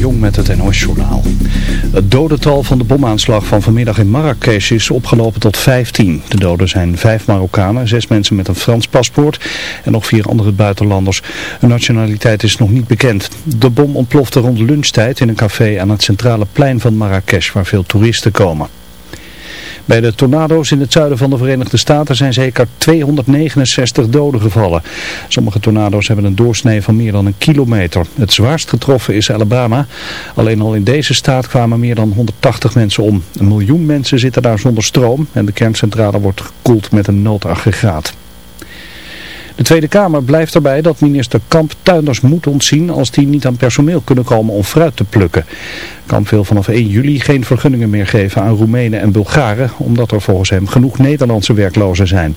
Jong met het NOS-journaal. Het dodental van de bomaanslag van vanmiddag in Marrakesh is opgelopen tot 15. De doden zijn vijf Marokkanen, zes mensen met een Frans paspoort en nog vier andere buitenlanders. Hun nationaliteit is nog niet bekend. De bom ontplofte rond lunchtijd in een café aan het centrale plein van Marrakesh waar veel toeristen komen. Bij de tornado's in het zuiden van de Verenigde Staten zijn zeker 269 doden gevallen. Sommige tornado's hebben een doorsnee van meer dan een kilometer. Het zwaarst getroffen is Alabama. Alleen al in deze staat kwamen meer dan 180 mensen om. Een miljoen mensen zitten daar zonder stroom en de kerncentrale wordt gekoeld met een noodaggregaat. De Tweede Kamer blijft erbij dat minister Kamp tuinders moet ontzien als die niet aan personeel kunnen komen om fruit te plukken. Kamp wil vanaf 1 juli geen vergunningen meer geven aan Roemenen en Bulgaren, omdat er volgens hem genoeg Nederlandse werklozen zijn.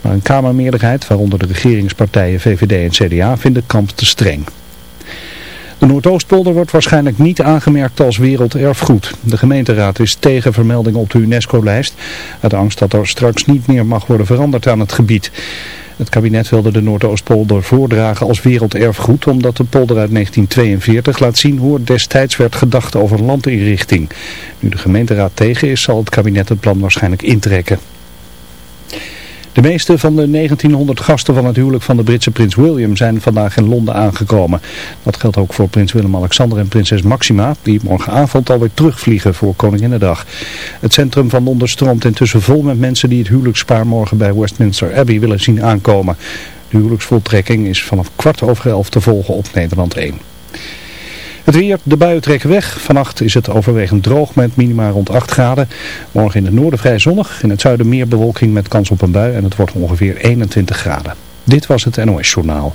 Maar een Kamermeerderheid, waaronder de regeringspartijen VVD en CDA, vindt Kamp te streng. De Noordoostpolder wordt waarschijnlijk niet aangemerkt als werelderfgoed. De gemeenteraad is tegen vermelding op de UNESCO-lijst, uit angst dat er straks niet meer mag worden veranderd aan het gebied. Het kabinet wilde de Noordoostpolder voordragen als werelderfgoed omdat de polder uit 1942 laat zien hoe er destijds werd gedacht over landinrichting. Nu de gemeenteraad tegen is zal het kabinet het plan waarschijnlijk intrekken. De meeste van de 1900 gasten van het huwelijk van de Britse prins William zijn vandaag in Londen aangekomen. Dat geldt ook voor prins Willem-Alexander en prinses Maxima, die morgenavond alweer terugvliegen voor Koninginnedag. Het centrum van Londen stroomt intussen vol met mensen die het huwelijkspaar morgen bij Westminster Abbey willen zien aankomen. De huwelijksvoltrekking is vanaf kwart over elf te volgen op Nederland 1. Het weer, de buien trekken weg. Vannacht is het overwegend droog met minima rond 8 graden. Morgen in het noorden vrij zonnig. In het zuiden meer bewolking met kans op een bui en het wordt ongeveer 21 graden. Dit was het NOS Journaal.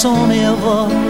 son erreur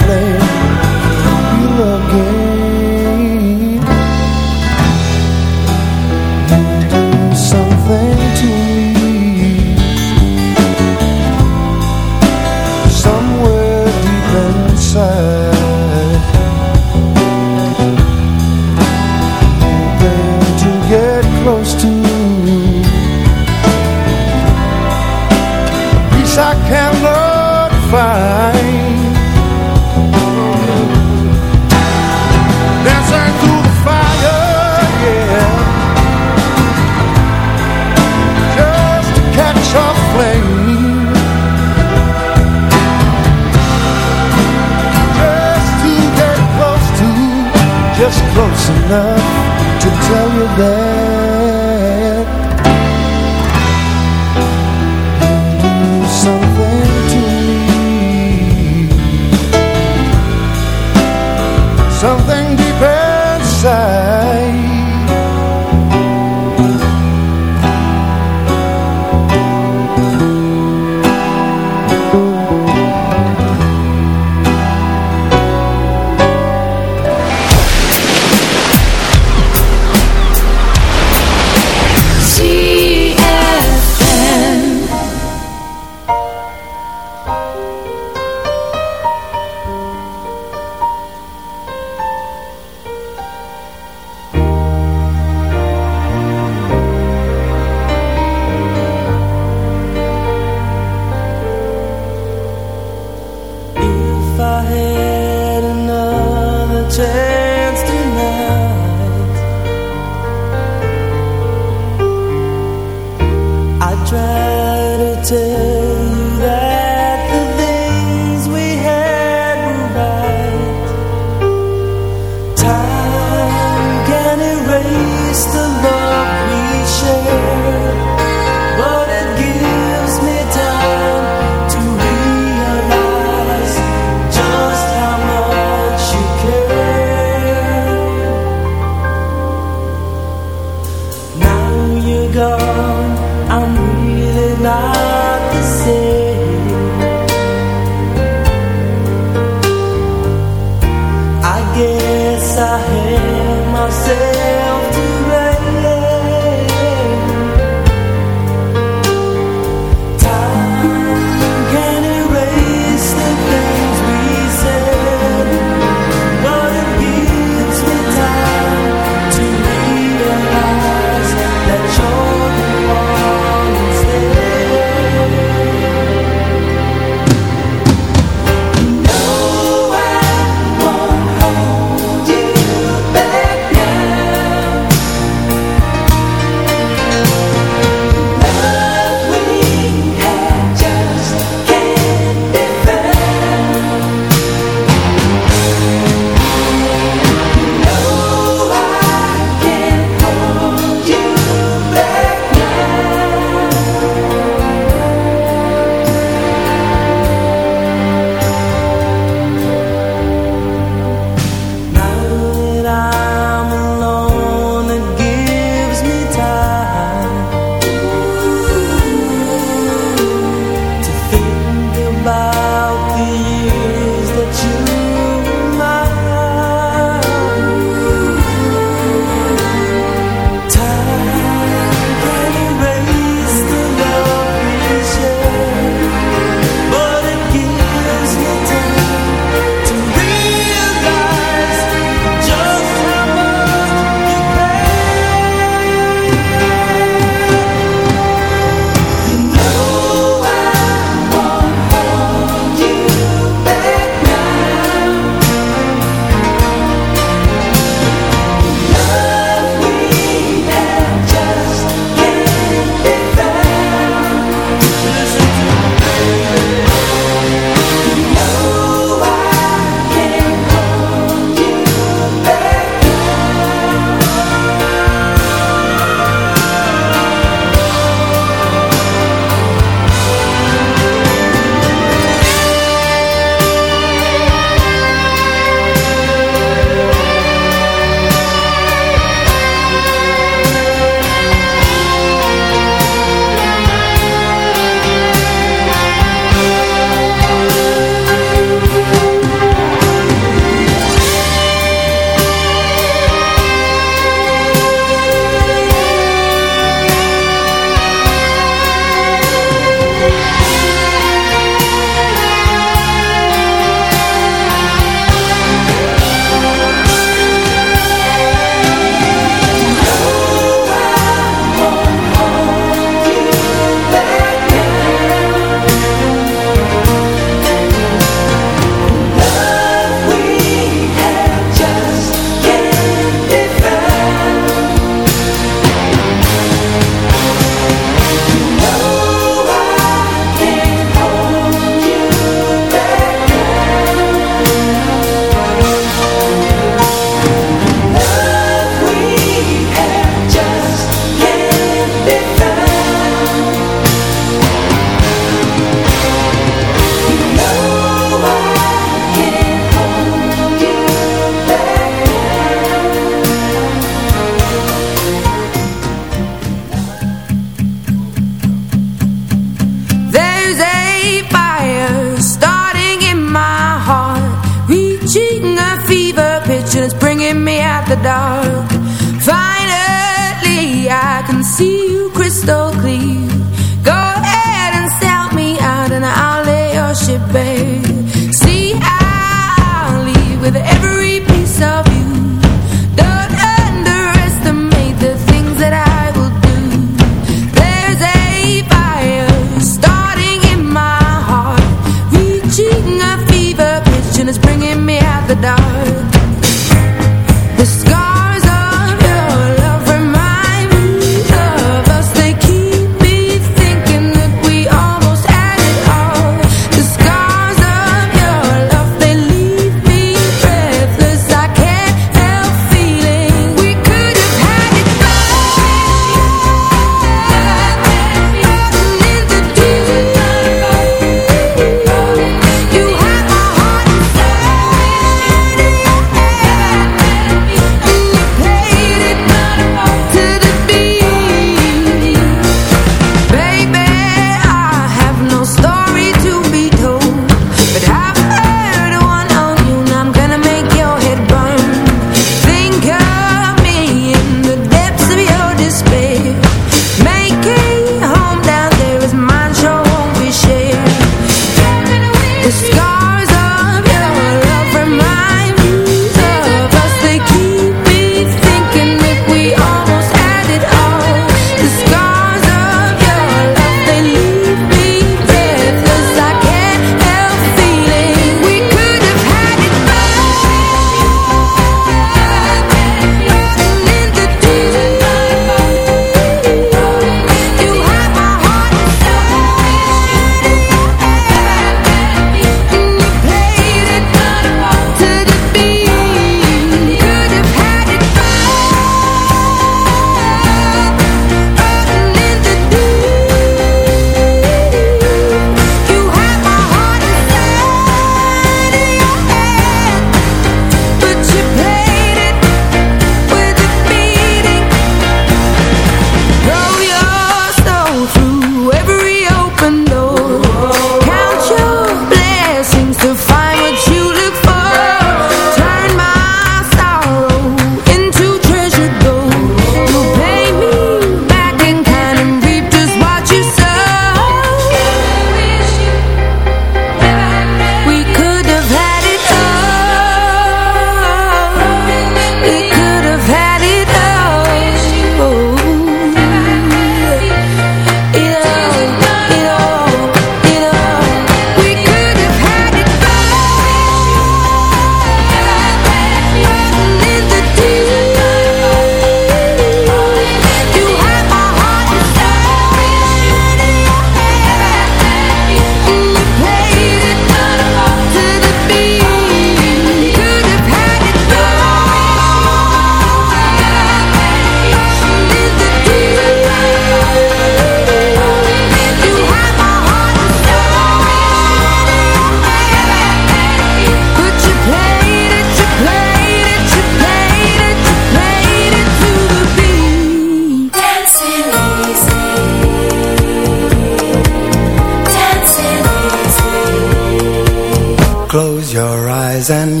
eyes and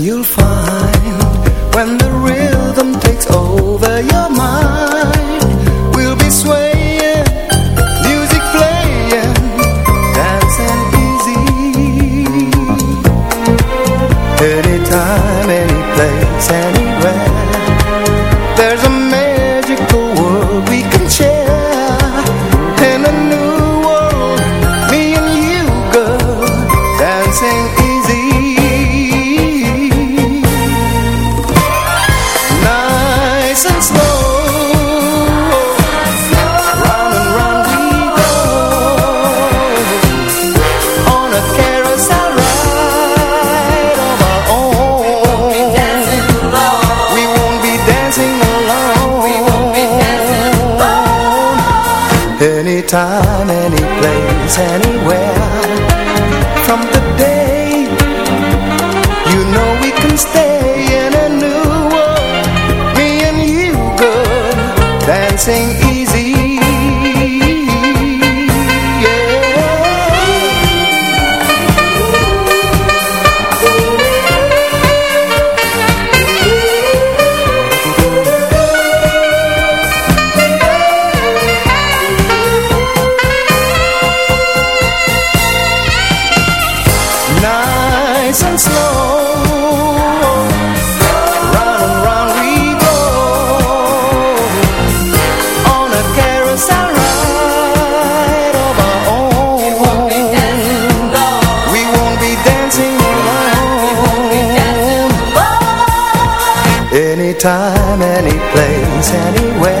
time, any place, anywhere.